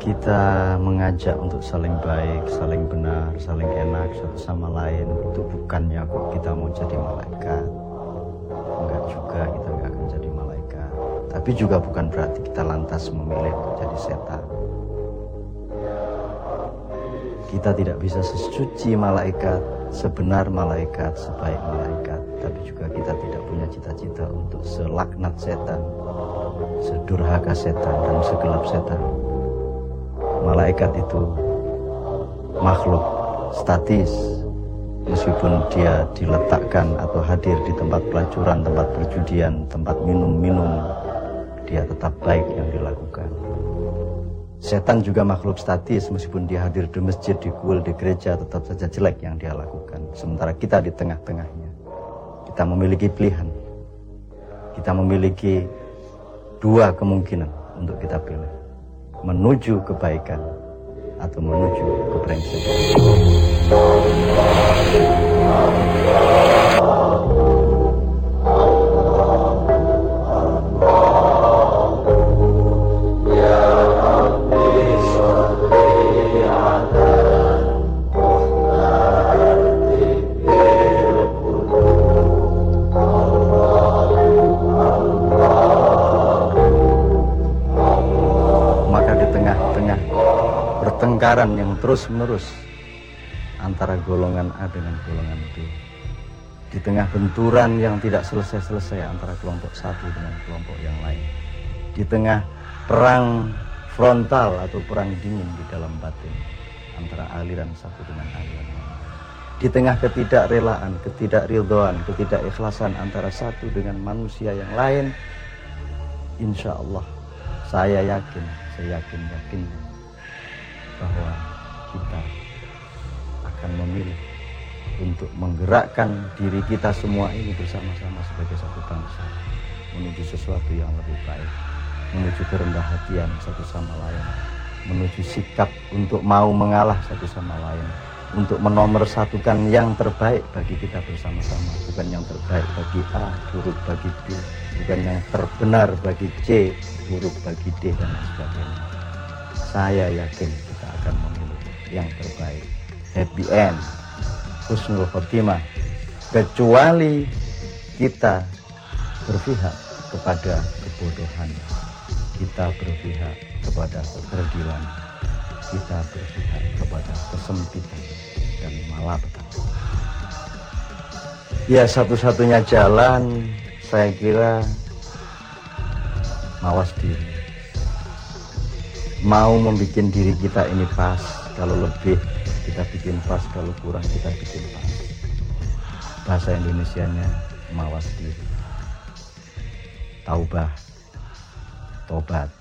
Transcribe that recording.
kita mengajak untuk saling baik, saling benar, saling enak satu sama lain, itu bukannya kok kita mau jadi malaikat. Enggak juga kita enggak akan jadi malaikat. Tapi juga bukan berarti kita lantas memilih untuk jadi setan. Kita tidak bisa sesuci malaikat, sebenar malaikat, sebaik malaikat. Tapi juga kita tidak punya cita-cita untuk selaknat setan, sedurhaka setan, dan segelap setan. Malaikat itu makhluk statis, meskipun dia diletakkan atau hadir di tempat pelacuran, tempat perjudian, tempat minum-minum, dia tetap baik yang dilakukan. Setan juga makhluk statis meskipun dia hadir di masjid, di kuil, di gereja tetap saja jelek yang dia lakukan. Sementara kita di tengah-tengahnya. Kita memiliki pilihan. Kita memiliki dua kemungkinan untuk kita pilih. Menuju kebaikan atau menuju kebrengsekan. Pertengkaran yang terus-menerus antara golongan A dengan golongan B. Di tengah benturan yang tidak selesai-selesai antara kelompok satu dengan kelompok yang lain. Di tengah perang frontal atau perang dingin di dalam batin antara aliran satu dengan aliran lain. Di tengah ketidakrelaan, ketidakridhoan, ketidakikhlasan antara satu dengan manusia yang lain, insya Allah saya yakin, saya yakin yakin bahwa kita akan memilih untuk menggerakkan diri kita semua ini bersama-sama sebagai satu bangsa menuju sesuatu yang lebih baik, menuju kerendah hatian satu sama lain, menuju sikap untuk mau mengalah satu sama lain, untuk menomorsatukan yang terbaik bagi kita bersama-sama, bukan yang terbaik bagi A, buruk bagi B, bukan yang terbenar bagi C, buruk bagi D dan sebagainya. Saya yakin akan memilih yang terbaik. Happy end. Husnul khotimah. Kecuali kita berpihak kepada kebodohan. Kita berpihak kepada kekerdilan kita berpihak kepada kesempitan dan malapetaka. Ya satu-satunya jalan saya kira mawas diri mau membuat diri kita ini pas kalau lebih kita bikin pas kalau kurang kita bikin pas. Bahasa Indonesianya mawas diri taubah. Tobat